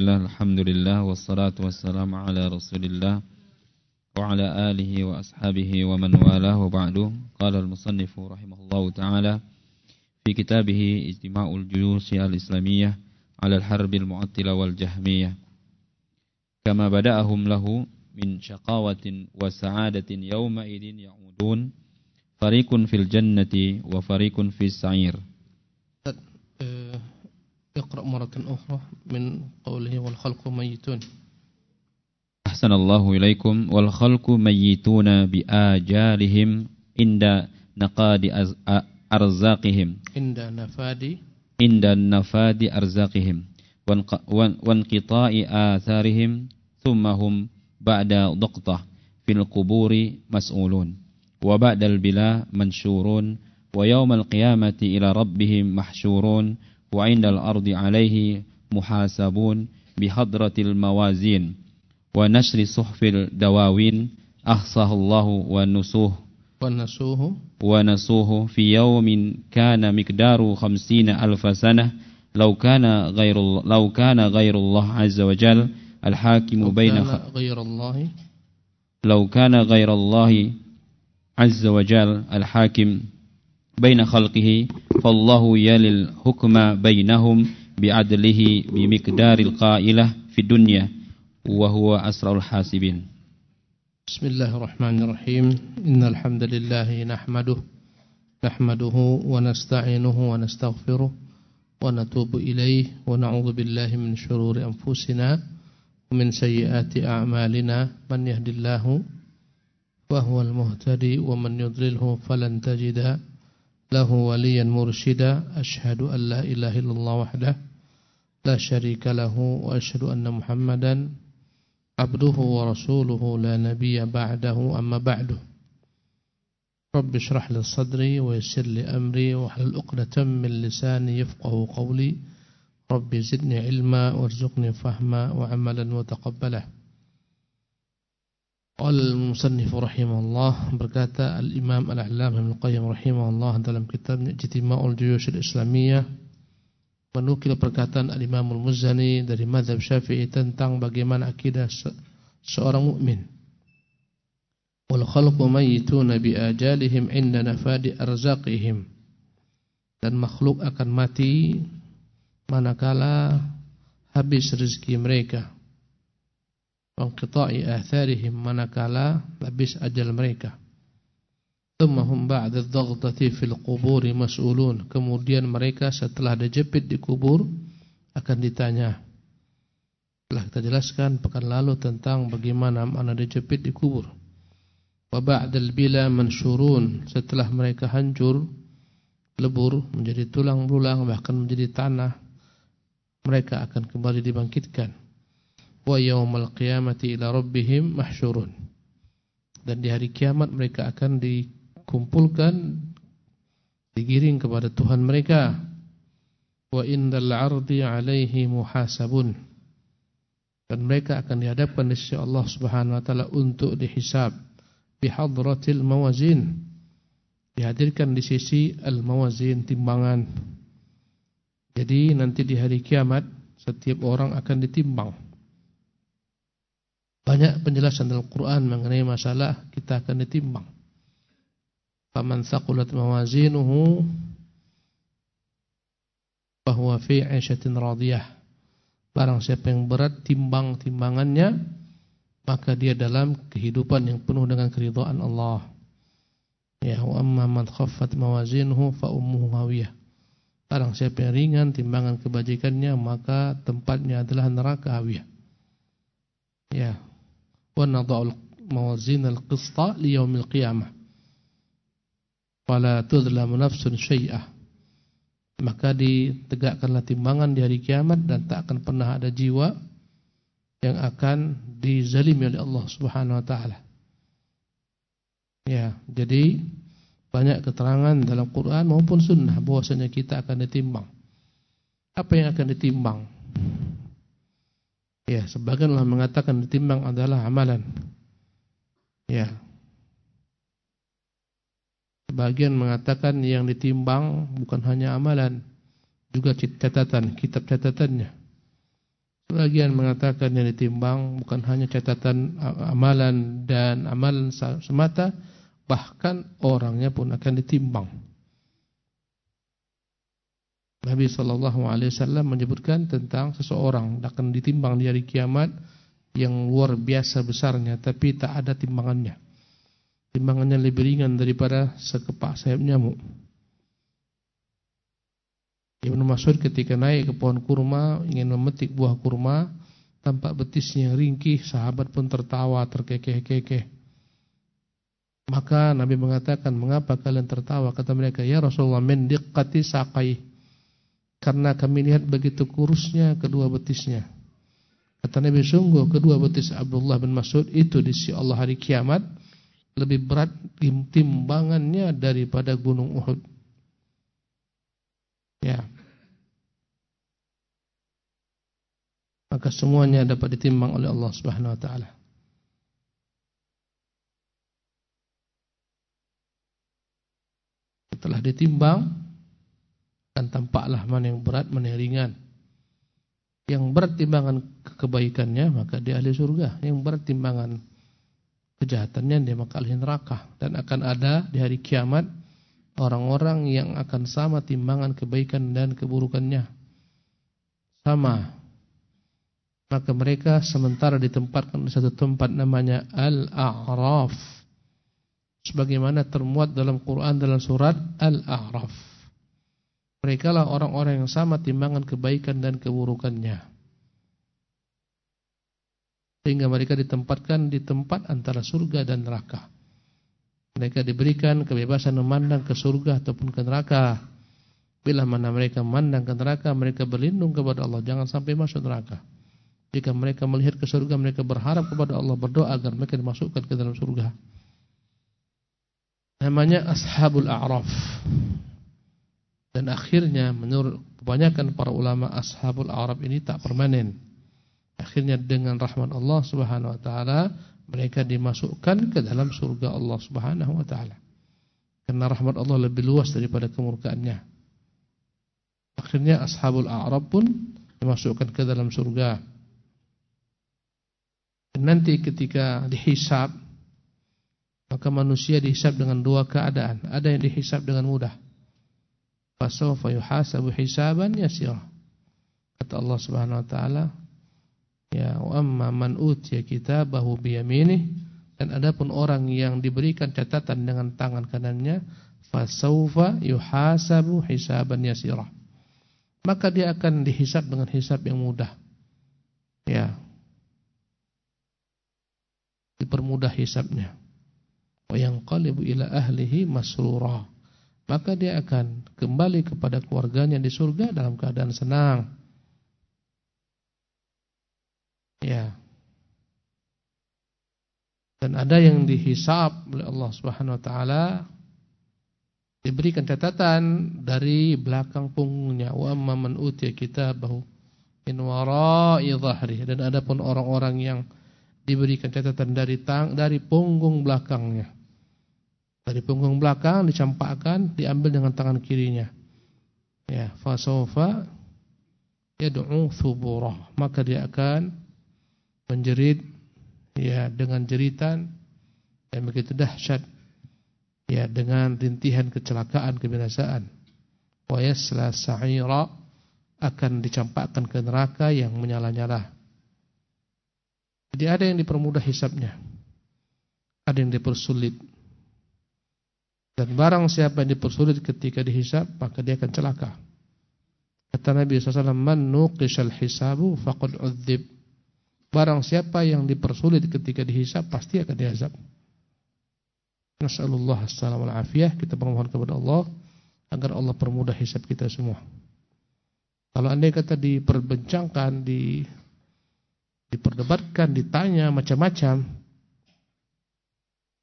Bismillah, Alhamdulillah, wassalatu wassalamu ala rasulillah Wa ala alihi wa ashabihi wa man walah wa ba'du Qala al-musannifu rahimahullahu ta'ala Fi kitabihi Ijtima'ul Juyusi al-Islamiyah Ala al-harbi al-mu'attila wal-jahmiyah Kama bada'ahum lahu min syaqawatin wa sa'adatin yawma idin ya'udun Fariqun fil jannati wa fariqun fis sa'ir اقرأ مرة أخرى من قوله والخلق ميتون. أحسن الله إليكم. والخلق ميتون بآجالهم عند نقاد أرزاقهم. عند نفاد. عند نفاد أرزاقهم. وانقطاع آثارهم. ثم هم بعد ضغطة في القبور مسؤولون. وبعد البلا منشورون. ويوم القيامة إلى ربهم محشورون. وعند الأرض عليه محاسبون بحضرة الموازين ونشر صحف الدواوين أحصاه الله ونسوه. ونسوه. ونسوه في يوم كان مقداره خمسين ألف سنة. لو كان غير لو كان غير الله عز وجل الحاكم لو بين كان غير الله. لو كان غير الله عز وجل الحاكم بين خلقه فالله يلي الحكم بينهم بعدله بمقدار القائلة في الدنيا وهو أسرع الحاسبين. بسم الله الرحمن الرحيم. إن الحمد لله نحمده نحمده ونستعينه ونستغفره ونتوب إليه ونعوذ بالله من شرور أنفسنا ومن سيئات أعمالنا. من يهد الله وهو المهتدي ومن يضلله فلن تجد له وليا مرشدا أشهد أن لا إله إلا الله وحده لا شريك له وأشهد أن محمدا عبده ورسوله لا نبي بعده أما بعده رب اشرح لي صدري ويسر لي أمري واحلل عقدة من لساني يفقه قولي. رب زدني علما وارزقني فهما وعملا Qala al-musannif rahimahullah berkata al-Imam Al-Allamah Ibnu Qayyim rahimahullah dalam kitabnya Ijtima'ul Juyush Al-Islamiyah menukil perkataan al-Imam Al-Muzani dari mazhab Syafi'i tentang bagaimana akidah se seorang mukmin. Wal khalqu mayyituna bi ajalihim 'inda nafadi arzaqihim. Dan makhluk akan mati manakala habis rezeki mereka wanqita'i atharihim manakala habis ajal mereka. Thummahum ba'da dhaghtati fil quburi mas'ulun. Kemudian mereka setelah dijepit di kubur akan ditanya. Telah kita jelaskan pekan lalu tentang bagaimana mana dijepit di kubur. Wa ba'dal bila mansyurun. Setelah mereka hancur, lebur, menjadi tulang belulang bahkan menjadi tanah, mereka akan kembali dibangkitkan wa yaumal qiyamati ila rabbihim mahsyurun. Dan di hari kiamat mereka akan dikumpulkan digiring kepada Tuhan mereka. Wa indal ardi alaihi muhasabun. Dan mereka akan dihadapkan di sisi Allah Subhanahu wa taala untuk dihisab bi hadratil mawazin. Dihadirkan di sisi al-mawazin timbangan. Jadi nanti di hari kiamat setiap orang akan ditimbang. Banyak penjelasan dalam Quran mengenai masalah kita akan ditimbang. Faman thaqulat mawazinuhu bahwa fi 'aisyatin radiyah. Barang siapa yang berat timbang timbangannya, maka dia dalam kehidupan yang penuh dengan keridhaan Allah. Ya, wa amma man khaffat mawazinuhu fa ummuhu hawiyah. Barang siapa yang ringan timbangan kebajikannya, maka tempatnya adalah neraka hawiyah. Ya, wa nadha'ul mawazin al-qista li yaumil qiyamah fala maka ditegakkanlah timbangan di hari kiamat dan tak akan pernah ada jiwa yang akan dizalimi oleh Allah Subhanahu wa taala. Ya, jadi banyak keterangan dalam Quran maupun sunnah bahwasanya kita akan ditimbang. Apa yang akan ditimbang? Ya, sebagian Allah mengatakan ditimbang adalah amalan. Ya. Sebagian mengatakan yang ditimbang bukan hanya amalan, juga catatan, kitab catatannya. Sebagian mengatakan yang ditimbang bukan hanya catatan amalan dan amalan semata, bahkan orangnya pun akan ditimbang. Nabi sallallahu alaihi menyebutkan tentang seseorang akan ditimbang di hari kiamat yang luar biasa besarnya tapi tak ada timbangannya. Timbangannya lebih ringan daripada sekepak sayap nyamuk. Ibnu Mas'ud ketika naik ke pohon kurma ingin memetik buah kurma, tampak betisnya ringkih, sahabat pun tertawa terkekeh-kekeh. Maka Nabi mengatakan, "Mengapa kalian tertawa?" Kata mereka, "Ya Rasulullah, min diqqati saqai." Karena kami lihat begitu kurusnya kedua betisnya. Kata Nabi, "Sungguh kedua betis Abdullah bin Mas'ud itu di sisi Allah hari kiamat lebih berat timbangannya daripada gunung Uhud." Ya. Maka semuanya dapat ditimbang oleh Allah Subhanahu wa taala. Setelah ditimbang akan tampaklah mana yang berat, mana yang ringan. Yang berat timbangan kebaikannya maka dia ahli surga, yang berat timbangan kejahatannya dia maka ahli neraka dan akan ada di hari kiamat orang-orang yang akan sama timbangan kebaikan dan keburukannya. Sama. Maka mereka sementara ditempatkan di satu tempat namanya Al-A'raf. Sebagaimana termuat dalam Quran dalam surat Al-A'raf. Mereka lah orang-orang yang sama timbangan kebaikan dan keburukannya. Sehingga mereka ditempatkan di tempat antara surga dan neraka. Mereka diberikan kebebasan memandang ke surga ataupun ke neraka. Bila mana mereka memandang ke neraka, mereka berlindung kepada Allah. Jangan sampai masuk neraka. Jika mereka melihat ke surga, mereka berharap kepada Allah, berdoa agar mereka dimasukkan ke dalam surga. Namanya Ashabul A'raf. Dan akhirnya menurut kebanyakan para ulama Ashabul A'raf ini tak permanen. Akhirnya dengan rahmat Allah Subhanahu wa taala mereka dimasukkan ke dalam surga Allah Subhanahu wa taala. Karena rahmat Allah lebih luas daripada kemurkaannya. Akhirnya ashabul a'rab pun dimasukkan ke dalam surga. Dan nanti ketika dihisab maka manusia dihisab dengan dua keadaan. Ada yang dihisab dengan mudah. Fasawfa yuhasabu hisaban yasira. Kata Allah Subhanahu wa taala, Ya, wa amma man utiya kitabahu biyaminih dan adapun orang yang diberikan catatan dengan tangan kanannya fasaufa yuhasabu hisaban yasira. Maka dia akan dihisab dengan hisab yang mudah. Ya. Dipermudah hisabnya. Wa yanqalibu ila ahlihi masrura. Maka dia akan kembali kepada keluarganya di surga dalam keadaan senang. Ya. Dan ada yang dihisab oleh Allah Subhanahu wa taala diberikan catatan dari belakang punggungnya wa amman utiya kitabahu min wara'i dhahri dan adapun orang-orang yang diberikan catatan dari tang dari punggung belakangnya dari punggung belakang dicampakkan diambil dengan tangan kirinya. Ya fasawfa yad'u thubura maka dia akan menjerit ya dengan jeritan yang begitu dahsyat ya dengan rintihan kecelakaan kebinasaan. Wa yasla sa'ira akan dicampakkan ke neraka yang menyala-nyala. Jadi ada yang dipermudah hisabnya ada yang dipersulit dan barang siapa yang dipersulit ketika dihisab maka dia akan celaka kata Nabi SAW man nuqishal hisabu faqad udzib Barang siapa yang dipersulit ketika dihisap pasti akan diazab. Nasallallahu alaihi afiyah. Kita bermohon kepada Allah agar Allah permudah hisap kita semua. Kalau anda kata diperbincangkan, di diperdebatkan, ditanya macam-macam,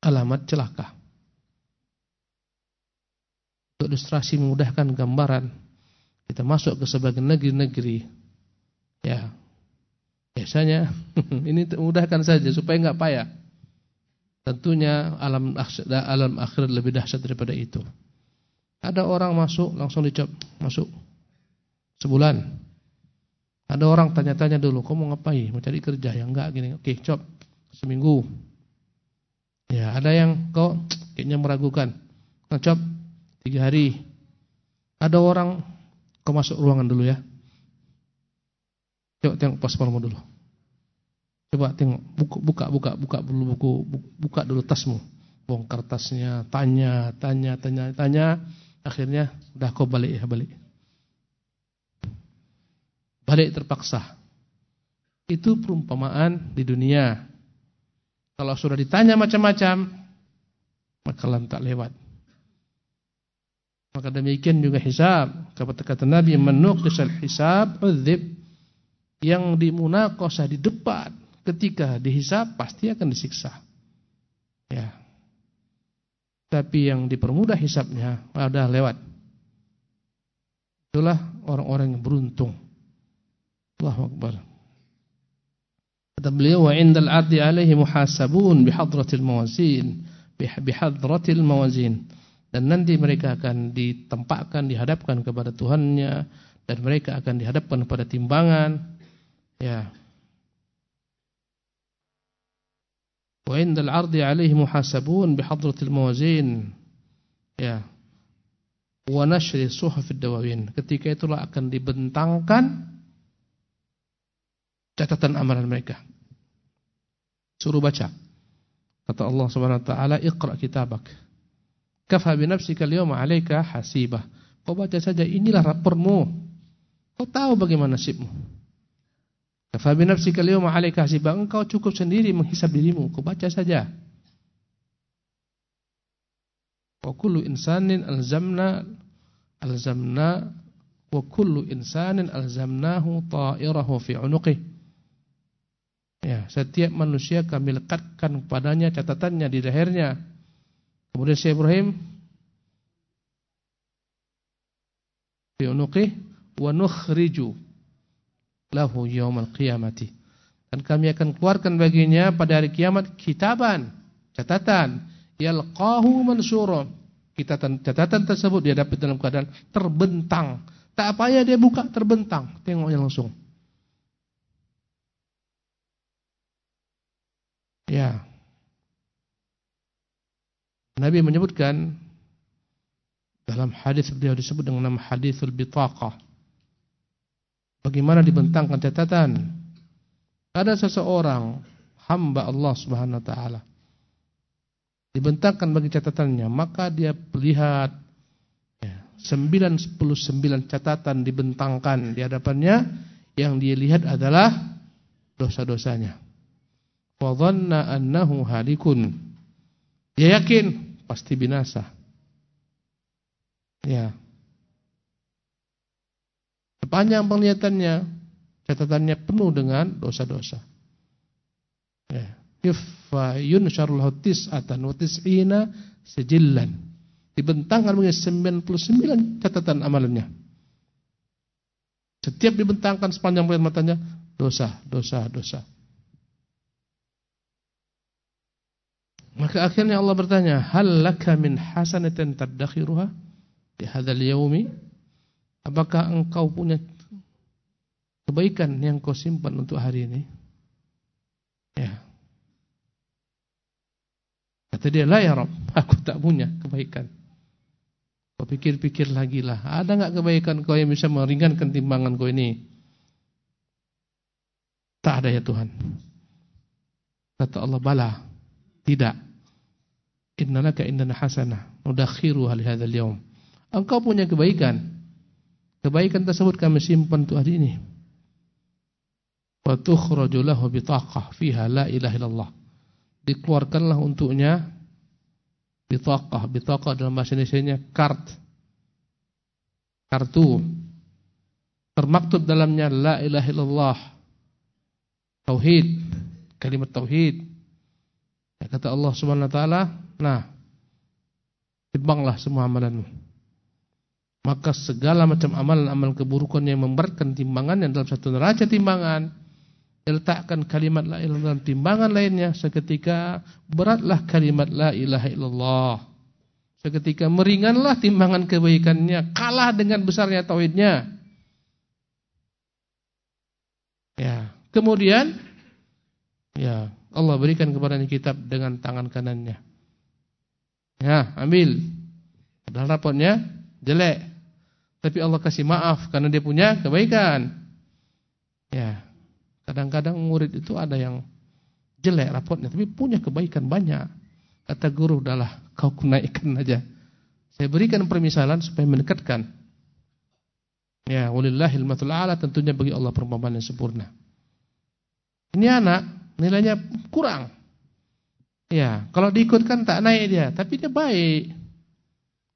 alamat celaka. Untuk ilustrasi memudahkan gambaran, kita masuk ke sebagian negeri-negeri, ya Biasanya ini mudahkan saja supaya enggak payah. Tentunya alam alam akhirat lebih dahsyat daripada itu. Ada orang masuk langsung dicap masuk sebulan. Ada orang tanya-tanya dulu, kamu mau ngapain? Mau cari kerja? Ya enggak gini. Oke, cop. Seminggu. Ya, ada yang kok kayaknya meragukan. Ngecop tiga hari. Ada orang kau masuk ruangan dulu ya. Coba tengok paspormu dulu. Coba tengok buka buka buka buka dulu buku buka dulu tasmu. Bongkar tasnya, tanya, tanya, tanya, tanya. Akhirnya udah kau balik ya, balik. Balik terpaksa. Itu perumpamaan di dunia. Kalau sudah ditanya macam-macam, maka lantak lewat. Maka demikian juga hisab. Kata Nabi, "Manuqisal hisab udzib." Yang dimunaqashah di depan ketika dihisab pasti akan disiksa. Ya. Tapi yang dipermudah hisabnya ada lewat. Itulah orang-orang yang beruntung. Allahu Akbar. Kata beliau wa indal ardi alaihi muhasabun bihadratil mawazin bihadratil mawazin dan nanti mereka akan ditempatkan dihadapkan kepada Tuhannya dan mereka akan dihadapkan kepada timbangan. Ya. Wa indal ardi alaihi muhasabun bihadratil mawazin. Ya. Wa nashri suhufid dawawin. Ketika itulah akan dibentangkan catatan amalan mereka. Suruh baca. Kata Allah Subhanahu wa taala, "Iqra kitabak." Kafa bi nafsika al-yawma hasibah. Kau baca saja inilah rapormu. Kau tahu bagaimana nasibmu. Kafa bi nafsika al-yawma hasibah. Engkau cukup sendiri menghisab dirimu. Kau baca saja. Wa kullu insanin alzamna alzamna wa kullu insanin alzamnahu ta'irahu fi 'unuqihi Ya, setiap manusia kami lekatkan padanya catatannya di lehernya. Kemudian Syekh Ibrahim fi wa nukhriju lahu yaumal qiyamati. Dan kami akan keluarkan baginya pada hari kiamat kitaban, catatan yalqahu mansura. Catatan catatan tersebut dia dapat dalam keadaan terbentang. Tak apa ya dia buka terbentang, tengoknya langsung. Ya. Nabi menyebutkan dalam hadis beliau disebut dengan nama hadisul bitaqah. Bagaimana dibentangkan catatan? Ada seseorang hamba Allah Subhanahu wa taala. Dibentangkan bagi catatannya, maka dia melihat ya, 9 10 9 catatan dibentangkan di hadapannya yang dia lihat adalah dosa-dosanya. Wa dhanna annahu halikun. Dia yakin pasti binasa. Ya. Sepanjang penglihatannya, catatannya penuh dengan dosa-dosa. Ya. Yufa yunsharul tis'atan wa tis'ina sejillan. Dibentangkan mengenai 99 catatan amalannya. Setiap dibentangkan sepanjang penglihat matanya, dosa, dosa, dosa. Maka akhirnya Allah bertanya, "Hal laka min hasanatin tadakhiruha di hadzal yaumi?" Apakah engkau punya kebaikan yang kau simpan untuk hari ini? Ya. Kata dia, "La ya Rabb, aku tak punya kebaikan." Kau pikir-pikir lagi lah, ada enggak kebaikan kau yang bisa meringankan timbangan kau ini? Tak ada ya Tuhan. Kata Allah, "Bala." Tidak. Innalaka indana hasanah nudakhiru hal hadzal yaum. Engkau punya kebaikan. Kebaikan tersebut kami simpan untuk hari ini. Wa tukhraju lahu bitaqah fiha la ilaha illallah. Dikeluarkanlah untuknya bitaqah. Bitaqah dalam bahasa Indonesia kart. Kartu. Termaktub dalamnya la ilaha illallah. Tauhid. Kalimat tauhid. Kata Allah Subhanahu wa taala, Nah, timbanglah semua amalanmu. Maka segala macam amalan-amalan keburukan yang memberatkan timbangan yang dalam satu neraca timbangan, letakkan kalimat la ilaha dalam timbangan lainnya, seketika beratlah kalimat la ilaha illallah. Seketika meringanlah timbangan kebaikannya, kalah dengan besarnya tauhidnya. Ya. Kemudian ya, Allah berikan kepada kitab dengan tangan kanannya. Ya, ambil. Padahal rapotnya jelek. Tapi Allah kasih maaf karena dia punya kebaikan. Ya. Kadang-kadang murid itu ada yang jelek rapotnya tapi punya kebaikan banyak. Kata guru, adalah kau naikkan aja." Saya berikan permisalan supaya mendekatkan. Ya, walillahil matul ala tentunya bagi Allah perumpamaan yang sempurna. Ini anak nilainya kurang. Ya, kalau diikutkan tak naik dia, tapi dia baik.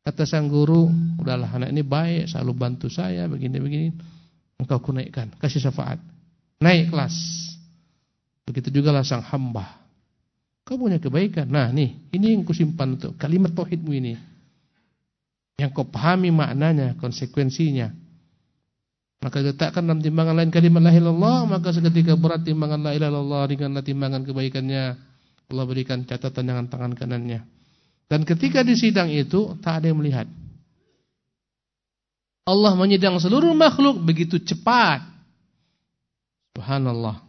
Kata sang guru, udahlah anak ini baik, selalu bantu saya begini-begini. Engkau kunaikkan, kasih syafaat. Naik kelas. Begitu juga lah sang hamba. Kau punya kebaikan. Nah, nih, ini yang kusimpan untuk kalimat tauhidmu ini yang kau pahami maknanya, konsekuensinya. Maka letakkan dalam timbangan lain kalimat la ilallah, maka seketika berat timbangan la ilallah ringanlah timbangan kebaikannya. Allah berikan catatan dengan tangan kanannya. Dan ketika di sidang itu tak ada yang melihat. Allah menyidang seluruh makhluk begitu cepat. Subhanallah.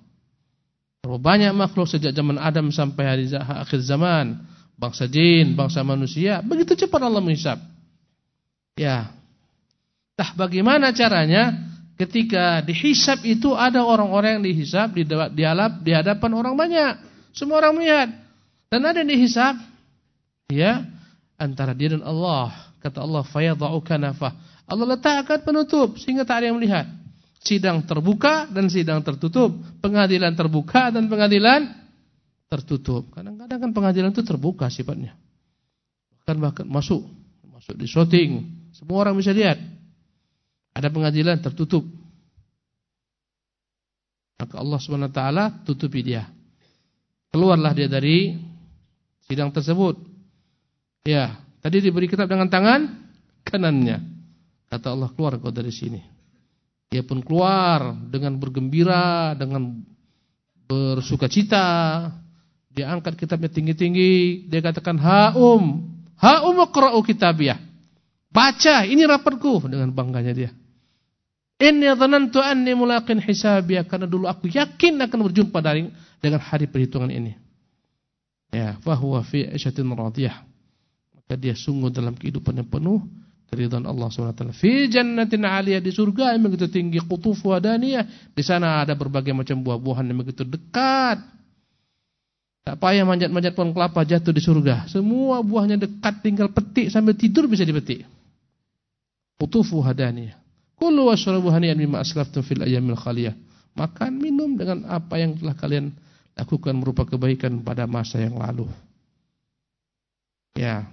Berapa banyak makhluk sejak zaman Adam sampai hari akhir zaman, bangsa jin, bangsa manusia, begitu cepat Allah menghisap. Ya. Tah bagaimana caranya ketika dihisap itu ada orang-orang yang dihisap di di, di hadapan orang banyak. Semua orang melihat. Dan ada yang dihisap ya antara dia dan Allah. Kata Allah. Allah letakkan penutup sehingga tak ada yang melihat. Sidang terbuka dan sidang tertutup. Pengadilan terbuka dan pengadilan tertutup. Kadang-kadang kan pengadilan itu terbuka sifatnya. Bahkan bahkan masuk masuk di shooting semua orang bisa lihat. Ada pengadilan tertutup. Maka Allah SWT tutupi dia. Keluarlah dia dari sidang tersebut. Ya, tadi diberi kitab dengan tangan kanannya. Kata Allah, keluar kau dari sini. Dia pun keluar dengan bergembira, dengan bersuka cita. Dia angkat kitabnya tinggi-tinggi. Dia katakan, Ha'um, ha'um akra'u kitabiyah. Baca, ini rapatku dengan bangganya dia. Inni dhanantu anni mulaqin hisabiya karena dulu aku yakin akan berjumpa dari dengan hari perhitungan ini. Ya, fahuwa fi 'ishatin radiyah. Maka dia sungguh dalam kehidupan yang penuh keridhaan Allah SWT. Fi jannatin 'aliyah di surga yang begitu tinggi qutufu daniyah. Di sana ada berbagai macam buah-buahan yang begitu dekat. Tak payah manjat-manjat pohon kelapa jatuh di surga. Semua buahnya dekat tinggal petik sambil tidur bisa dipetik. Qutufu hadaniyah. Kulu washrabu hani'an mimma aslaftum fil ayyamil khaliyah. Makan, minum dengan apa yang telah kalian lakukan merupakan kebaikan pada masa yang lalu. Ya.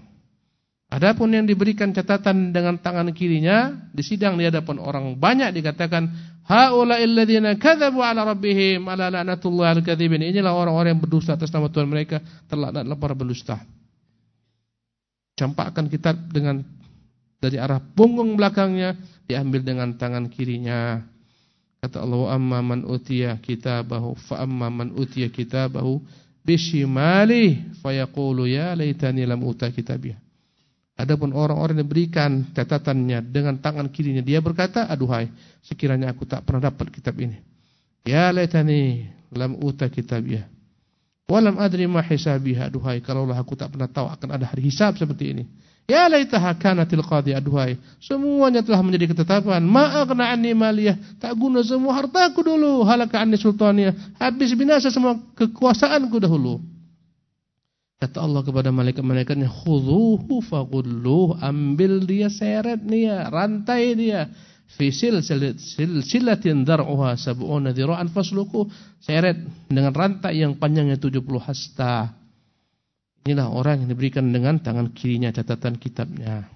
Adapun yang diberikan catatan dengan tangan kirinya di sidang di hadapan orang banyak dikatakan haula'il ladzina kadzabu 'ala rabbihim 'ala la'natullahi al-kadzibin. Inilah orang-orang yang berdusta atas nama Tuhan mereka, terlaknatlah para berdusta. Campakkan kitab dengan dari arah punggung belakangnya diambil dengan tangan kirinya. Kata Allah, "Amma man utiya kitabahu fa amma man utiya kitabahu bishimali fayaqulu ya laitani lam uta kitabiyah." Adapun orang-orang yang diberikan catatannya dengan tangan kirinya, dia berkata, "Aduhai, sekiranya aku tak pernah dapat kitab ini." Ya laitani lam uta kitabiyah. Walam adri ma hisabiha. Aduhai, kalaulah aku tak pernah tahu akan ada hari hisab seperti ini. Ya laitaha kanatil qadi aduhai. Semuanya telah menjadi ketetapan. Ma'aghna anni maliyah. Tak guna semua hartaku dulu. Halaka anni sultaniyah. Habis binasa semua kekuasaanku dahulu. Kata Allah kepada malaikat-malaikatnya, "Khudhuhu faghulluh." Ambil dia, seret dia, rantai dia. Fi silsilatin dar'uha sab'una dhira'an fasluku. Seret dengan rantai yang panjangnya 70 hasta. Inilah orang yang diberikan dengan tangan kirinya catatan kitabnya.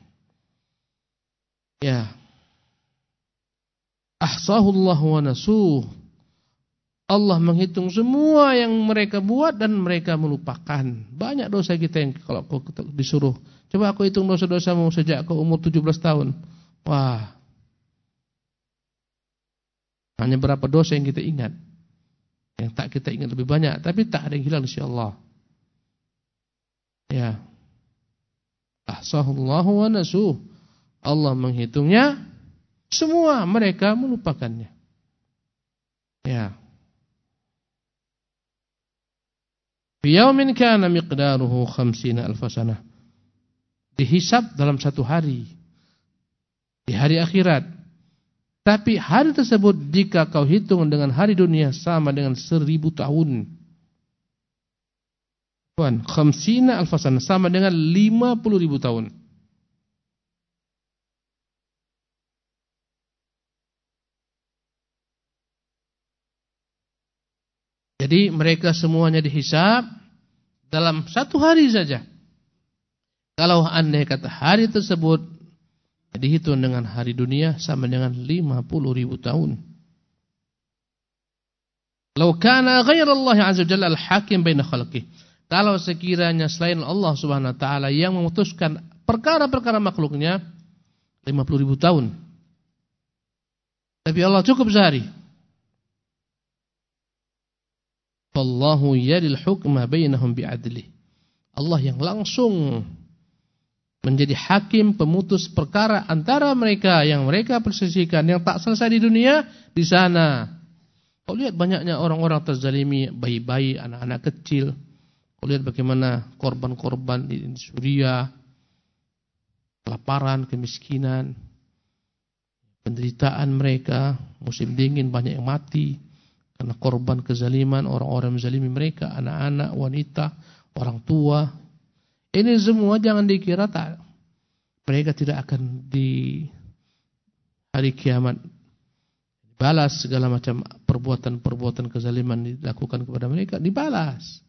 Ya. Ahsahullah wa nasuh. Allah menghitung semua yang mereka buat dan mereka melupakan. Banyak dosa kita yang kalau aku disuruh, coba aku hitung dosa-dosamu sejak kau umur 17 tahun. Wah. Hanya berapa dosa yang kita ingat. Yang tak kita ingat lebih banyak, tapi tak ada yang hilang insyaallah. Ya. Ahsahullahu wa nasuh. Allah menghitungnya semua mereka melupakannya. Ya. Biyaumin kana miqdaruhu 50 alf sanah. Dihisab dalam satu hari. Di hari akhirat. Tapi hari tersebut jika kau hitung dengan hari dunia sama dengan seribu tahun. Tuan, khamsina alfasan sama dengan 50 ribu tahun. Jadi mereka semuanya dihisap dalam satu hari saja. Kalau andai kata hari tersebut dihitung dengan hari dunia sama dengan 50 ribu tahun. Lau kana ghairallah azza jalla al-hakim baina khalqihi kalau sekiranya selain Allah Subhanahu wa taala yang memutuskan perkara-perkara makhluknya 50 ribu tahun. Tapi Allah cukup sehari. Wallahu yadil hukma bainahum bi'adli. Allah yang langsung menjadi hakim pemutus perkara antara mereka yang mereka persisikan yang tak selesai di dunia di sana. Kau lihat banyaknya orang-orang terzalimi, bayi-bayi, anak-anak kecil lihat bagaimana korban-korban di Suriah, kelaparan, kemiskinan, penderitaan mereka, musim dingin banyak yang mati karena korban kezaliman orang-orang menzalimi mereka, anak-anak, wanita, orang tua. Ini semua jangan dikira tak mereka tidak akan di hari kiamat balas segala macam perbuatan-perbuatan kezaliman dilakukan kepada mereka dibalas.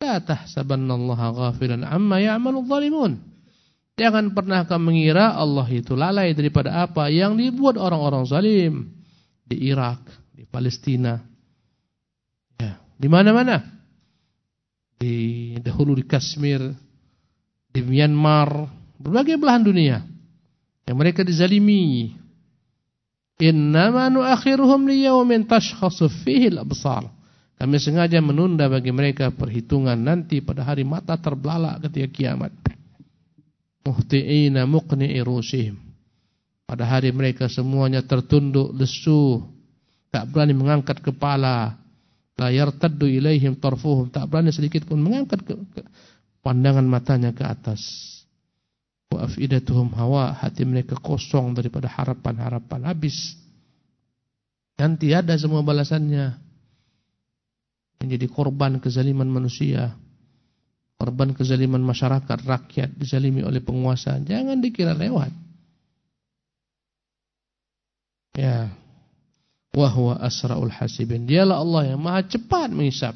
La tahsabannallaha ghafilan amma ya'malu dhalimun. Jangan pernah kamu mengira Allah itu lalai daripada apa yang dibuat orang-orang zalim di Irak, di Palestina. Ya, di mana-mana. Di dahulu di Kashmir, di Myanmar, berbagai belahan dunia. Yang mereka dizalimi. Innama nuakhiruhum liyawmin tashkhasu fihi al-absar. Kami sengaja menunda bagi mereka perhitungan nanti pada hari mata terbelalak ketika kiamat. Muhti'ina muqni'i rusihim. Pada hari mereka semuanya tertunduk lesu, tak berani mengangkat kepala. La yartaddu ilaihim tarfuhum, tak berani sedikit pun mengangkat ke, ke, pandangan matanya ke atas. Wa afidatuhum hawa, hati mereka kosong daripada harapan-harapan habis. Nanti ada semua balasannya menjadi korban kezaliman manusia, korban kezaliman masyarakat, rakyat dizalimi oleh penguasa, jangan dikira lewat. Ya. Wahwa asraul hasibin. Dialah Allah yang maha cepat menghisap.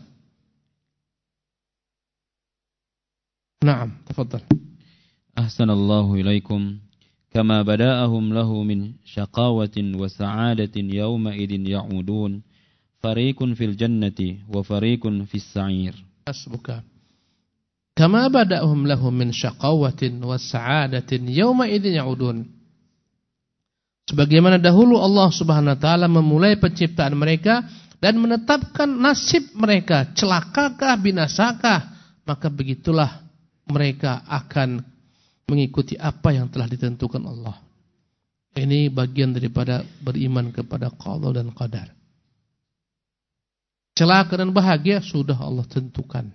Naam, tafadhal. Ahsanallahu ilaikum. Kama bada'ahum lahu min syaqawatin wa sa'adatin yawma idin ya'udun. Fariqun fil jannati wa fariqun fis sa'ir. Hasbuka. Kama bada'hum lahum min syaqawatin wa sa'adatin yawma idzin ya'udun. Sebagaimana dahulu Allah Subhanahu wa taala memulai penciptaan mereka dan menetapkan nasib mereka celakakah binasakah maka begitulah mereka akan mengikuti apa yang telah ditentukan Allah. Ini bagian daripada beriman kepada qada dan qadar. Celaka dan bahagia sudah Allah tentukan.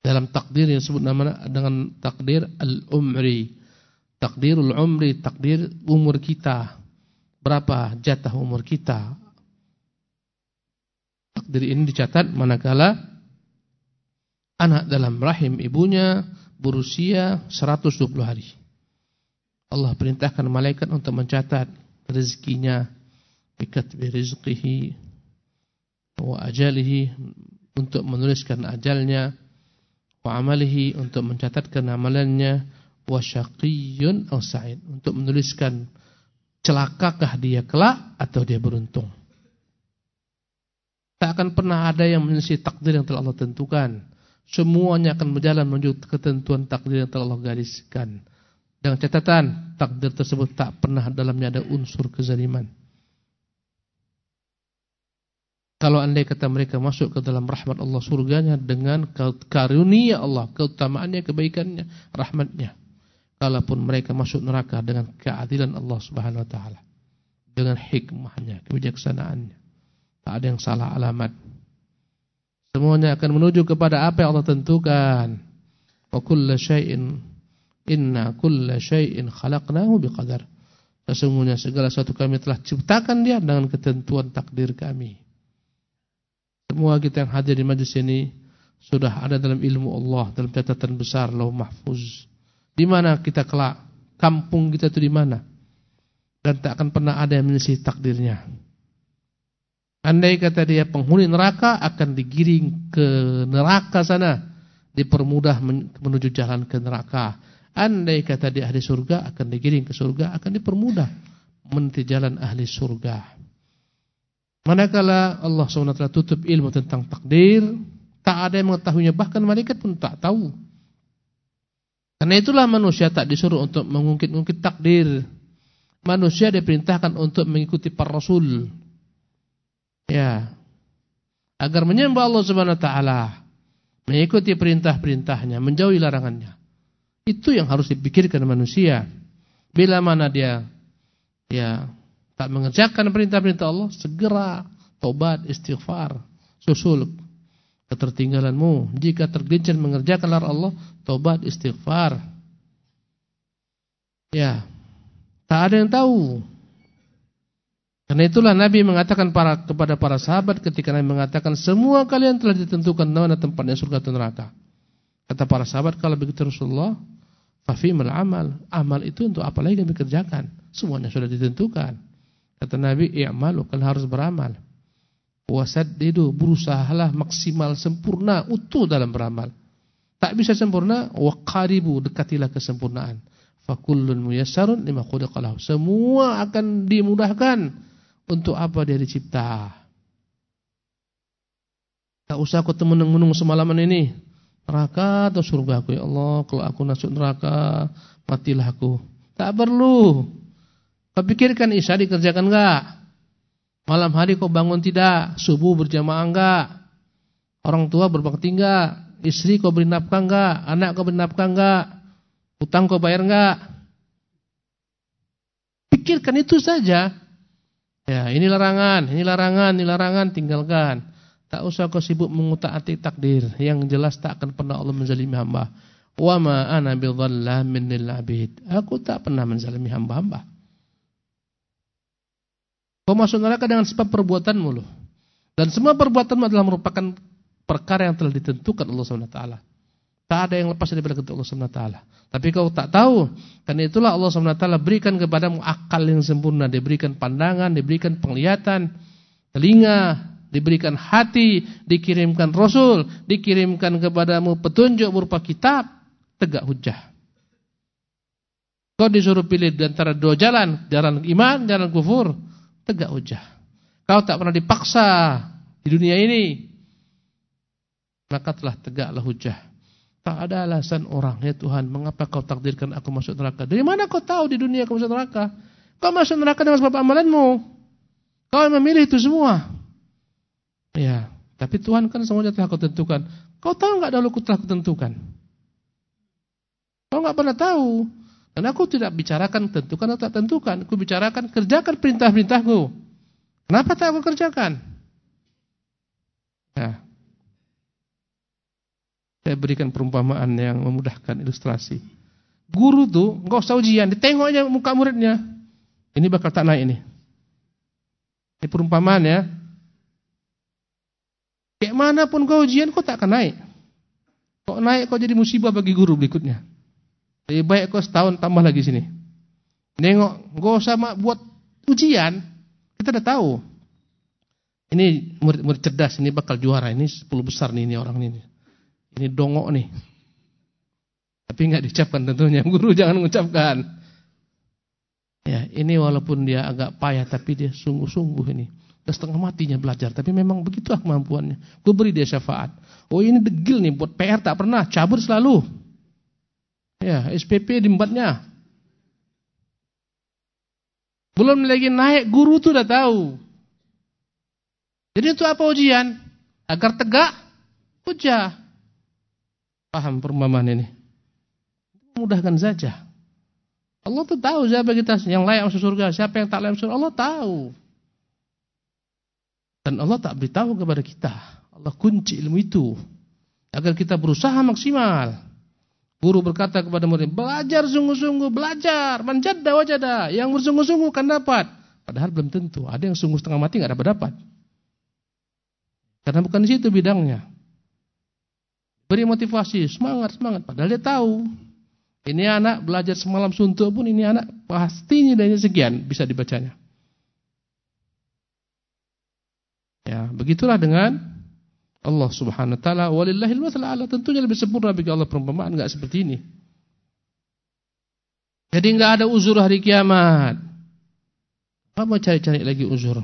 Dalam takdir yang disebut nama dengan takdir al-umri. Takdirul umri, takdir umur kita. Berapa jatah umur kita. Takdir ini dicatat manakala anak dalam rahim ibunya berusia 120 hari. Allah perintahkan malaikat untuk mencatat rezekinya. Bikatbi rizqihi wa ajalihi untuk menuliskan ajalnya wa amalihi untuk mencatatkan amalannya wa syaqiyyun aw sa'id untuk menuliskan celakakah dia kelak atau dia beruntung. Tak akan pernah ada yang menyelisih takdir yang telah Allah tentukan. Semuanya akan berjalan menuju ketentuan takdir yang telah Allah gariskan. Dengan catatan takdir tersebut tak pernah dalamnya ada unsur kezaliman kalau andai kata mereka masuk ke dalam rahmat Allah surganya dengan karunia Allah, keutamaannya, kebaikannya, rahmatnya. Kalaupun mereka masuk neraka dengan keadilan Allah Subhanahu wa taala. Dengan hikmahnya, kebijaksanaannya. Tak ada yang salah alamat. Semuanya akan menuju kepada apa yang Allah tentukan. Wa kullu syai'in inna kulla syai'in khalaqnahu biqadar. Sesungguhnya segala sesuatu kami telah ciptakan dia dengan ketentuan takdir kami. Semua kita yang hadir di majlis ini sudah ada dalam ilmu Allah, dalam catatan besar Lauh Mahfuz. Di mana kita kelak? Kampung kita itu di mana? Dan tak akan pernah ada yang menyisih takdirnya. Andai kata dia penghuni neraka akan digiring ke neraka sana, dipermudah menuju jalan ke neraka. Andai kata dia ahli surga akan digiring ke surga, akan dipermudah menuju jalan ahli surga. Manakala Allah SWT tutup ilmu tentang takdir, tak ada yang mengetahuinya, bahkan malaikat pun tak tahu. Karena itulah manusia tak disuruh untuk mengungkit-ungkit takdir. Manusia diperintahkan untuk mengikuti para rasul Ya. Agar menyembah Allah Subhanahu wa taala, mengikuti perintah-perintahnya, menjauhi larangannya. Itu yang harus dipikirkan manusia. Bila mana dia ya tak mengerjakan perintah-perintah Allah, segera tobat, istighfar, susul ketertinggalanmu. Jika tergelincir mengerjakan larangan Allah, tobat, istighfar. Ya. Tak ada yang tahu karena itulah Nabi mengatakan para, kepada para sahabat ketika Nabi mengatakan semua kalian telah ditentukan mana tempatnya surga atau neraka. Kata para sahabat kalau begitu Rasulullah, fafimul amal. Amal itu untuk apa lagi yang dikerjakan? Semuanya sudah ditentukan. Kata Nabi, i'malu kalian harus beramal. Wasaddidu berusahalah maksimal sempurna utuh dalam beramal. Tak bisa sempurna, waqaribu dekatilah kesempurnaan. Fakullun muyassarun lima khuliqalahu. Semua akan dimudahkan untuk apa dia dicipta? Tak usah aku temenung-menung semalaman ini. Neraka atau surga aku ya Allah. Kalau aku masuk neraka, matilah aku. Tak perlu. Kau pikirkan isya dikerjakan enggak? Malam hari kau bangun tidak? Subuh berjamaah enggak? Orang tua berbakti enggak? Istri kau beri nafkah enggak? Anak kau beri nafkah enggak? Utang kau bayar enggak? Pikirkan itu saja. Ya, ini larangan, ini larangan, ini larangan, tinggalkan. Tak usah kau sibuk mengutak-atik takdir. Yang jelas tak akan pernah Allah menzalimi hamba. Wa ma ana bidhallamin lil abid. Aku tak pernah menzalimi hamba-hamba. Kau masuk neraka dengan sebab perbuatanmu loh. Dan semua perbuatanmu adalah merupakan perkara yang telah ditentukan Allah taala. Tak ada yang lepas daripada kehendak Allah taala. Tapi kau tak tahu. Karena itulah Allah taala berikan kepadamu akal yang sempurna, diberikan pandangan, diberikan penglihatan, telinga, diberikan hati, dikirimkan rasul, dikirimkan kepadamu petunjuk berupa kitab, tegak hujah. Kau disuruh pilih di antara dua jalan, jalan iman, jalan kufur, tegak hujah. Kau tak pernah dipaksa di dunia ini, maka telah tegaklah hujah. Tak ada alasan orang, ya Tuhan, mengapa kau takdirkan aku masuk neraka? Dari mana kau tahu di dunia kau masuk neraka? Kau masuk neraka dengan sebab amalanmu. Kau memilih itu semua. Ya, tapi Tuhan kan semuanya telah kau tentukan. Kau tahu enggak dahulu telah kutentukan? Kau enggak pernah tahu. Dan aku tidak bicarakan tentukan atau tak tentukan. Aku bicarakan kerjakan perintah-perintahku. Kenapa tak aku kerjakan? Ya, saya berikan perumpamaan yang memudahkan ilustrasi. Guru tuh nggak usah ujian, ditengok aja muka muridnya. Ini bakal tak naik ini. Ini perumpamaan ya. Kayak mana pun kau ujian kau tak akan naik. Kok naik kau jadi musibah bagi guru berikutnya. Lebih baik kau setahun tambah lagi sini. Nengok, nggak usah buat ujian. Kita udah tahu. Ini murid-murid cerdas ini bakal juara. Ini 10 besar nih ini orang ini. Ini dongok nih. Tapi nggak diucapkan tentunya. Guru jangan mengucapkan. Ya, ini walaupun dia agak payah tapi dia sungguh-sungguh ini. Udah setengah matinya belajar, tapi memang begitu kemampuannya. Gue beri dia syafaat. Oh ini degil nih, buat PR tak pernah, cabut selalu. Ya, SPP di empatnya. Belum lagi naik, guru tuh udah tahu. Jadi itu apa ujian? Agar tegak, hujah. Paham perumpamaan ini? Mudahkan saja. Allah tuh tahu siapa kita yang layak masuk surga, siapa yang tak layak masuk surga. Allah tahu. Dan Allah tak beritahu kepada kita. Allah kunci ilmu itu agar kita berusaha maksimal. Guru berkata kepada murid, belajar sungguh-sungguh, belajar, manjadda wajada, yang bersungguh-sungguh kan dapat. Padahal belum tentu, ada yang sungguh setengah mati nggak dapat dapat. Karena bukan di situ bidangnya. Beri motivasi, semangat, semangat. Padahal dia tahu. Ini anak belajar semalam suntuk pun ini anak pastinya dari sekian bisa dibacanya. Ya, begitulah dengan Allah Subhanahu wa taala. Walillahil masalah tentunya lebih sempurna bagi Allah perumpamaan enggak seperti ini. Jadi enggak ada uzur hari kiamat. Apa mau cari-cari lagi uzur?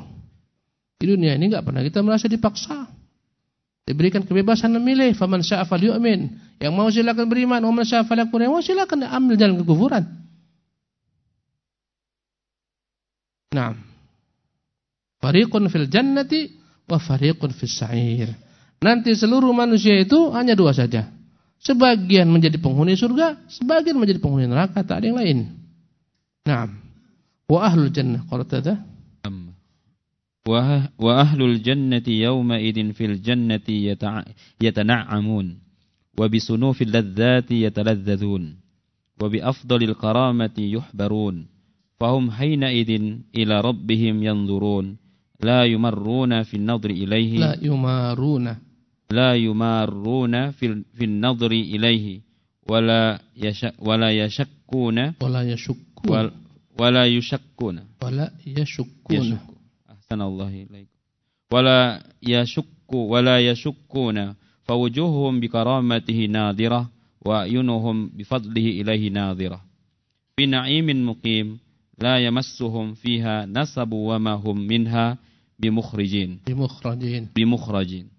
Di dunia ini enggak pernah kita merasa dipaksa. Diberikan kebebasan memilih. Faman sya'a falyu'min. Yang mau silakan beriman. Waman sya'a falyakfur. Yang mau silakan ambil jalan kekufuran. Nah. Fariqun fil jannati wa fariqun fis sa'ir. Nanti seluruh manusia itu hanya dua saja. Sebagian menjadi penghuni surga, sebagian menjadi penghuni neraka, tak ada yang lain. Naam. Wa ahlul jannah qala tada. Wa wa ahlul jannati yawma idin fil jannati yatana'amun wa bi sunufil ladzati yataladzadzun wa bi afdalil karamati yuhbarun fahum hayna idin ila rabbihim yanzurun la yumarruna fin nadri ilaihi la yumarruna لا يمارون في في النظر إليه ولا يش ولا يشكون ولا يشكون. ولا يشكون. ولا يشكون. أحسن الله إليكم. ولا يشك ولا يشكون. فوجوههم بكرامته ناظرة وأعينهم بفضله إليه ناظرة. في نعيم مقيم لا يمسهم فيها نسب وما هم منها بمخرجين. بمخرجين. بمخرجين.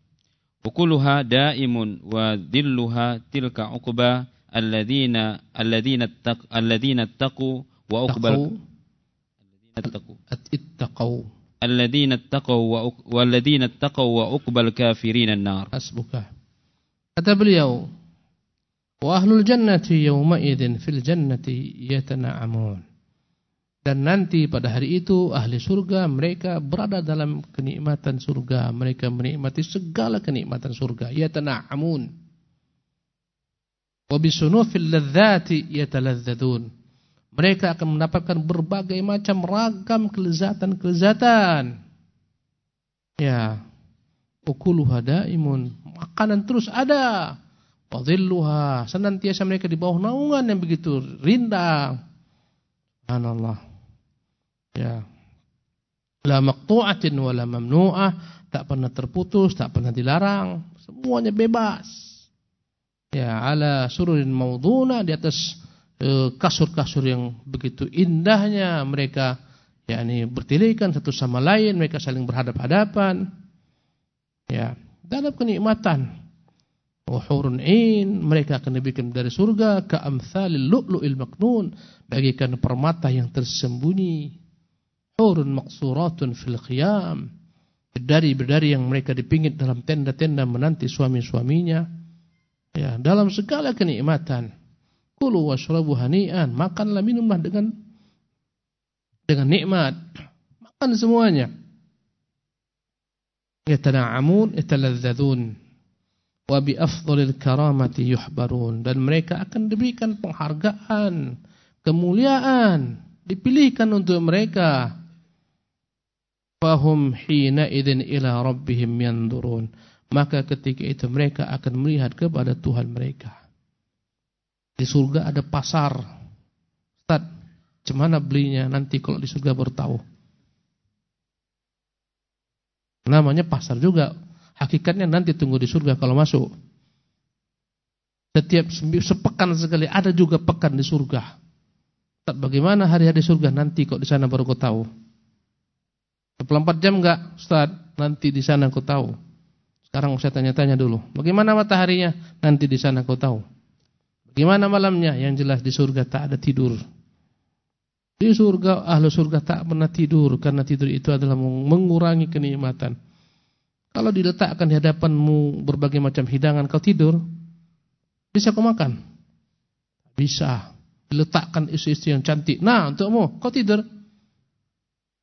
وكلها دائم وذلها تلك عقبى الذين الذين اتق الذين اتقوا وعقبى الذين اتقوا اتقوا الذين اتقوا والذين اتقوا وعقبى الكافرين النار حسبك kata beliau wa ahlul jannati yawma idzin fil jannati yatana'amun Dan nanti pada hari itu ahli surga mereka berada dalam kenikmatan surga mereka menikmati segala kenikmatan surga yatana'amun wa bisunufil ladzati yataladzadzun mereka akan mendapatkan berbagai macam ragam kelezatan-kelezatan. Ya. Ukuluha daimun. Makanan terus ada. Wadhilluha. Senantiasa mereka di bawah naungan yang begitu rindang. Subhanallah. Ya. La maqtu'atin wa la mamnu'ah. Tak pernah terputus, tak pernah dilarang. Semuanya bebas. Ya, ala sururin mauduna di atas Eh, kasur-kasur yang begitu indahnya mereka yakni bertilikan satu sama lain mereka saling berhadap-hadapan ya dalam kenikmatan wahurun in mereka akan diberikan dari surga ka amsalil lu'lu'il maknun bagikan permata yang tersembunyi hurun maqsuratun fil khiyam bidari-bidari yang mereka dipingit dalam tenda-tenda menanti suami-suaminya ya dalam segala kenikmatan Kulu washrabu hani'an. Makanlah minumlah dengan dengan nikmat. Makan semuanya. Yatana'amun yataladzadzun. Wa bi afdhalil karamati yuhbarun. Dan mereka akan diberikan penghargaan, kemuliaan, dipilihkan untuk mereka. Fahum hina idin ila rabbihim yandurun. Maka ketika itu mereka akan melihat kepada Tuhan mereka. Di surga ada pasar. Ustaz, gimana belinya nanti kalau di surga baru tahu. Namanya pasar juga. Hakikatnya nanti tunggu di surga kalau masuk. Setiap sepekan sekali ada juga pekan di surga. Ustaz, bagaimana hari-hari surga nanti kok di sana baru kau tahu. 24 jam enggak, Ustaz? Nanti di sana kau tahu. Sekarang saya tanya-tanya dulu. Bagaimana mataharinya? Nanti di sana kau tahu. Gimana malamnya? Yang jelas di surga tak ada tidur. Di surga, ahlu surga tak pernah tidur. Karena tidur itu adalah mengurangi kenikmatan. Kalau diletakkan di hadapanmu berbagai macam hidangan, kau tidur. Bisa kau makan? Bisa. Diletakkan istri-istri yang cantik. Nah, untukmu, kau tidur.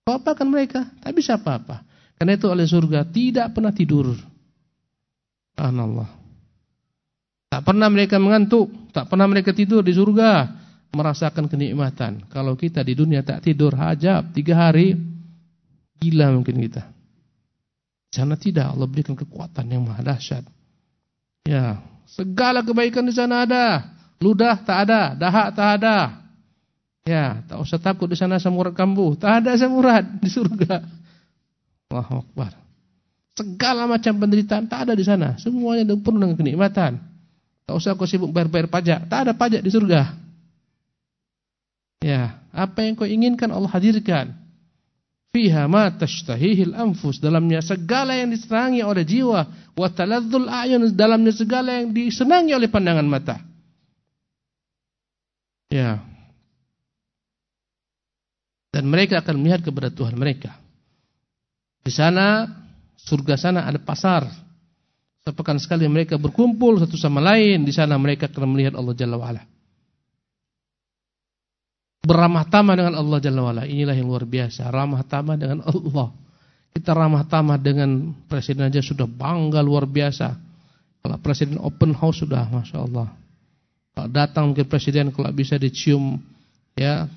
Kau apakan mereka? Tak bisa apa-apa. Karena itu oleh surga tidak pernah tidur. Subhanallah. Tak pernah mereka mengantuk, tak pernah mereka tidur di surga merasakan kenikmatan. Kalau kita di dunia tak tidur hajab tiga hari, gila mungkin kita. Sana tidak, Allah berikan kekuatan yang maha dahsyat. Ya, segala kebaikan di sana ada. Ludah tak ada, dahak tak ada. Ya, tak usah takut di sana samurat kambuh, tak ada samurat di surga. Allahu Akbar. Segala macam penderitaan tak ada di sana, semuanya penuh dengan kenikmatan. Tak usah kau sibuk bayar-bayar pajak, tak ada pajak di surga. Ya, apa yang kau inginkan Allah hadirkan. Fiha ma tashtahihil anfus, dalamnya segala yang disenangi oleh jiwa, wa taladzul a'yun, dalamnya segala yang disenangi oleh pandangan mata. Ya. Dan mereka akan melihat kepada Tuhan mereka. Di sana, surga sana ada pasar. Sepekan sekali mereka berkumpul satu sama lain. Di sana mereka akan melihat Allah Jalla wa'ala beramah tamah dengan Allah Jalla wa'ala. Inilah yang luar biasa. Ramah tamah dengan Allah. Kita ramah tamah dengan presiden aja sudah bangga luar biasa. Kalau presiden open house sudah Masya Allah. Kalau datang mungkin presiden kalau bisa dicium ya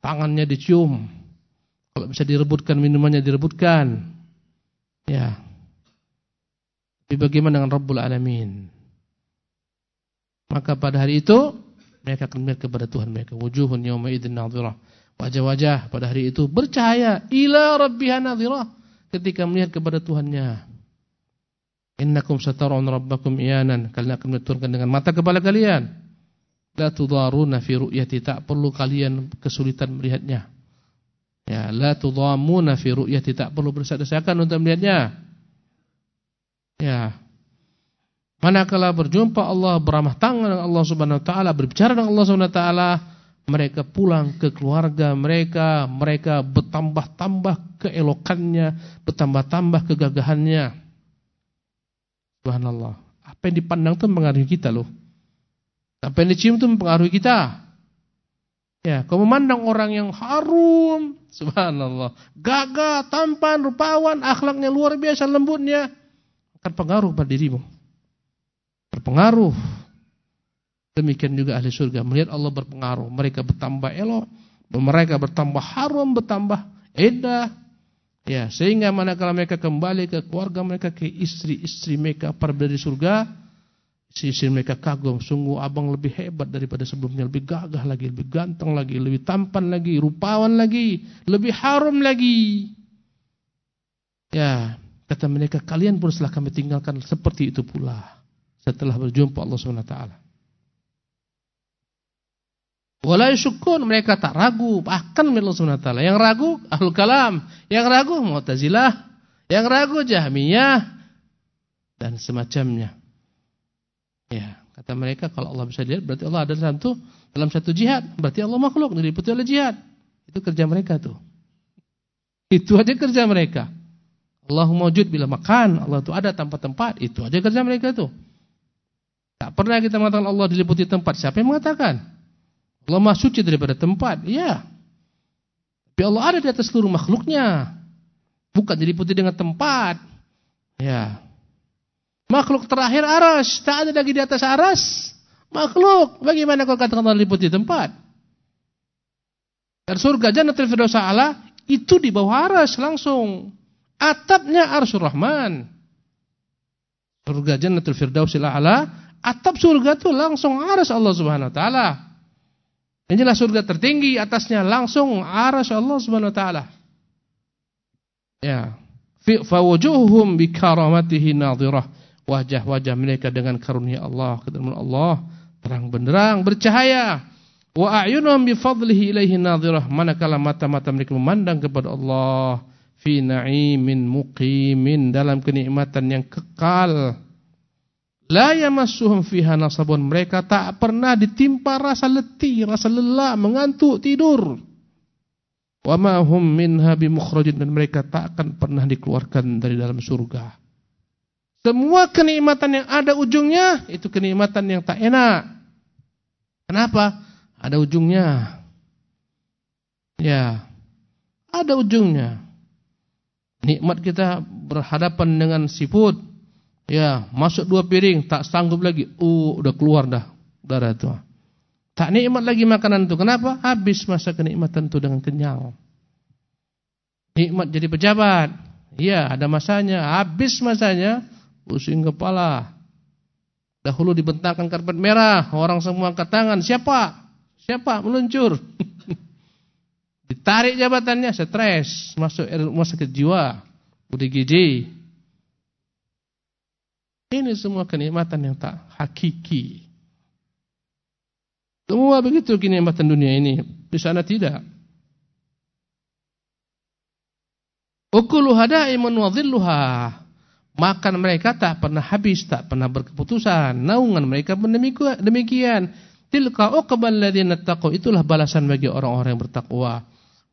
tangannya dicium. Kalau bisa direbutkan minumannya direbutkan. Ya. Tapi bagaimana dengan Rabbul Alamin? Maka pada hari itu mereka akan melihat kepada Tuhan mereka. Wujuhun yawma idzin nadhirah. Wajah-wajah pada hari itu bercahaya ila rabbiha nadhirah ketika melihat kepada Tuhannya. Innakum sataron rabbakum iyanan. Kalian akan menentukan dengan mata kepala kalian. La tudaruna fi ru'yati. Tak perlu kalian kesulitan melihatnya. Ya, la tudamuna fi ru'yati. Tak perlu berdesak-desakan untuk melihatnya. Ya, Manakala berjumpa Allah, beramah tangan dengan Allah Subhanahu wa taala, berbicara dengan Allah Subhanahu wa taala, mereka pulang ke keluarga mereka, mereka bertambah-tambah keelokannya, bertambah-tambah kegagahannya. Subhanallah. Apa yang dipandang itu mempengaruhi kita loh. Apa yang dicium itu mempengaruhi kita. Ya, kau memandang orang yang harum, subhanallah, gagah, tampan, rupawan, akhlaknya luar biasa, lembutnya, akan pengaruh pada dirimu berpengaruh. Demikian juga ahli surga melihat Allah berpengaruh, mereka bertambah elok, mereka bertambah harum, bertambah indah. Ya, sehingga manakala mereka kembali ke keluarga mereka, ke istri-istri mereka para dari surga, istri-istri mereka kagum, sungguh abang lebih hebat daripada sebelumnya, lebih gagah lagi, lebih ganteng lagi, lebih tampan lagi, rupawan lagi, lebih harum lagi. Ya, kata mereka, kalian pun setelah kami tinggalkan seperti itu pula setelah berjumpa Allah Subhanahu wa taala. Wala syukun mereka tak ragu bahkan Allah Subhanahu wa taala. Yang ragu ahlul kalam, yang ragu Mu'tazilah, yang ragu Jahmiyah dan semacamnya. Ya, kata mereka kalau Allah bisa dilihat berarti Allah ada dalam satu dalam satu jihad, berarti Allah makhluk diliputi oleh jihad. Itu kerja mereka tuh. Itu aja kerja mereka. Allah wujud bila makan, Allah itu ada tanpa tempat, itu aja kerja mereka tuh. Tak pernah kita mengatakan Allah diliputi tempat. Siapa yang mengatakan? Allah maha suci daripada tempat. Iya. Tapi Allah ada di atas seluruh makhluknya. Bukan diliputi dengan tempat. Ya. Makhluk terakhir aras. Tak ada lagi di atas aras. Makhluk. Bagaimana kalau katakan Allah diliputi tempat? Dan surga Jannatul Firdaus Allah itu di bawah aras langsung. Atapnya arsyur rahman. Surga Jannatul Firdaus Allah Atap surga itu langsung aras Allah Subhanahu wa taala. Inilah surga tertinggi, atasnya langsung aras Allah Subhanahu wa taala. Ya. Bi karamatihi nadhirah. Wajah-wajah mereka dengan karunia Allah, ketemu Allah terang benderang, bercahaya. Wa a'yunuhum bi fadlihi ilaihi nadhirah. Manakala mata-mata mereka memandang kepada Allah fi na'imin muqimin dalam kenikmatan yang kekal. La yamassuhum fiha nasabun. Mereka tak pernah ditimpa rasa letih, rasa lelah, mengantuk, tidur. Wa ma hum minha bimukhrajin dan mereka tak akan pernah dikeluarkan dari dalam surga. Semua kenikmatan yang ada ujungnya itu kenikmatan yang tak enak. Kenapa? Ada ujungnya. Ya. Ada ujungnya. Nikmat kita berhadapan dengan siput Ya, masuk dua piring, tak sanggup lagi. Uh, udah keluar dah darah itu. Tak nikmat lagi makanan itu. Kenapa? Habis masa kenikmatan itu dengan kenyang. Nikmat jadi pejabat. Iya, ada masanya. Habis masanya, pusing kepala. Dahulu dibentangkan karpet merah, orang semua angkat tangan. Siapa? Siapa? Meluncur. Ditarik jabatannya, stres, masuk rumah sakit jiwa, UDGJ. Ini semua kenikmatan yang tak hakiki. Semua begitu kenikmatan dunia ini. Di sana tidak. Ukuluha da'imun. Makan mereka tak pernah habis, tak pernah berkeputusan. Naungan mereka demikian. Tilka uqbal ladzina taqaw. Itulah balasan bagi orang-orang yang bertakwa.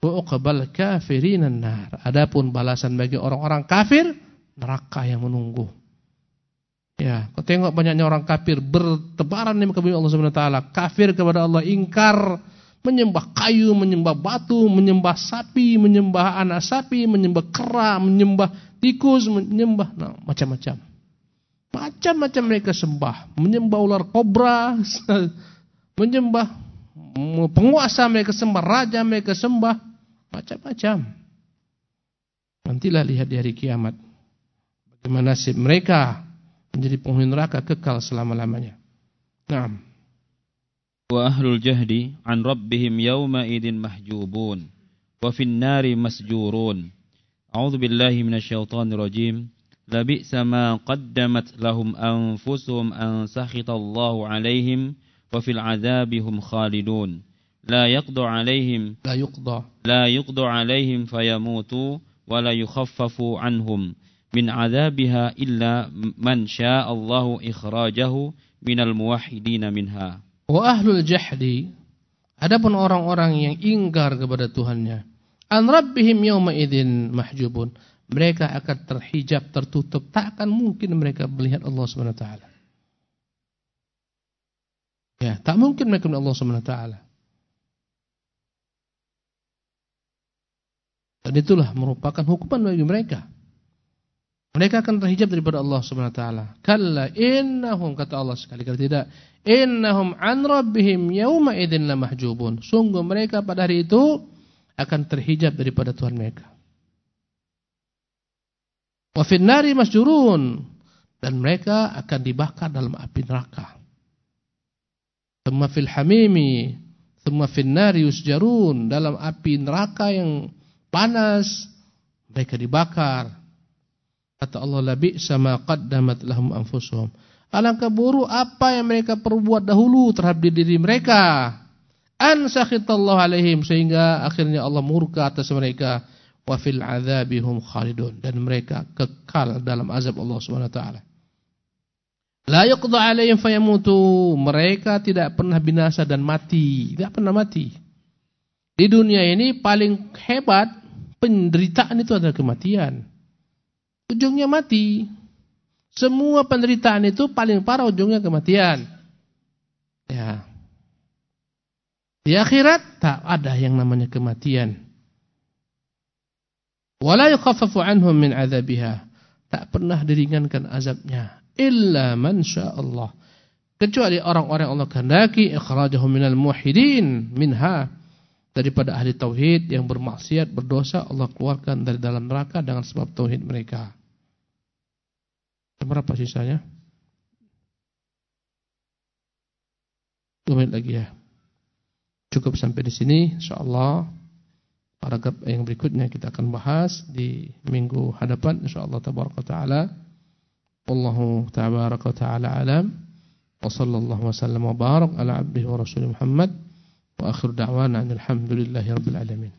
Wa uqbal kafirinan nar. Adapun balasan bagi orang-orang kafir, neraka yang menunggu. Ya, kau tengok banyaknya orang kafir bertebaran di muka bumi Allah Subhanahu wa taala, kafir kepada Allah, ingkar, menyembah kayu, menyembah batu, menyembah sapi, menyembah anak sapi, menyembah kera, menyembah tikus, menyembah nah, macam-macam. Macam-macam mereka sembah, menyembah ular kobra, menyembah penguasa mereka sembah, raja mereka sembah, macam-macam. Nantilah lihat di hari kiamat bagaimana nasib mereka menjadi penghuni neraka kekal selama-lamanya. Naam. Wa ahlul jahdi an rabbihim yawma idin mahjubun wa fin nari masjurun. A'udzu billahi minasyaitonir rajim. La bi'sa ma qaddamat lahum anfusuhum an sakhita Allahu 'alaihim wa fil 'adzabi hum khalidun. La yaqdu 'alaihim la yuqda la yuqdu 'alaihim fayamutu wa la yukhaffafu 'anhum min azabiha illa man sya'allahu ikhrajahu minal muwahhidina minha. Wa ahlul jahdi adapun orang-orang yang ingkar kepada Tuhannya an rabbihim yawma idzin mahjubun mereka akan terhijab tertutup tak akan mungkin mereka melihat Allah Subhanahu wa taala. Ya, tak mungkin mereka melihat Allah Subhanahu wa taala. Dan itulah merupakan hukuman bagi mereka. Mereka akan terhijab daripada Allah Subhanahu wa taala. Kalla innahum kata Allah sekali kali tidak. Innahum an rabbihim yauma idzin lamahjubun. Sungguh mereka pada hari itu akan terhijab daripada Tuhan mereka. Wa fin nari masjurun dan mereka akan dibakar dalam api neraka. Thumma fil hamimi, thumma fin nari yusjarun dalam api neraka yang panas mereka dibakar. Kata Allah labi sama qaddamat lahum anfusuhum. Alangkah buruk apa yang mereka perbuat dahulu terhadap diri mereka. An sakhitallahu alaihim sehingga akhirnya Allah murka atas mereka wa fil adzabihum khalidun dan mereka kekal dalam azab Allah Subhanahu wa taala. La yuqda alaihim fayamutu. Mereka tidak pernah binasa dan mati, tidak pernah mati. Di dunia ini paling hebat penderitaan itu adalah kematian ujungnya mati. Semua penderitaan itu paling parah ujungnya kematian. Ya. Di akhirat tak ada yang namanya kematian. Wala yukhaffafu anhum min adzabiha. Tak pernah diringankan azabnya illa man Allah. Kecuali orang-orang Allah kehendaki ikhrajahum minal muwahhidin minha daripada ahli tauhid yang bermaksiat berdosa Allah keluarkan dari dalam neraka dengan sebab tauhid mereka. Berapa sisanya? Dua menit lagi ya. Cukup sampai di sini. InsyaAllah paragraf yang berikutnya kita akan bahas di minggu hadapan. InsyaAllah tabaraka ta'ala. Wallahu tabaraka ta'ala alam. Wa sallallahu wa sallam wa barak ala abdihi wa rasulih Muhammad. Wa akhir da'wana alhamdulillahi rabbil alamin.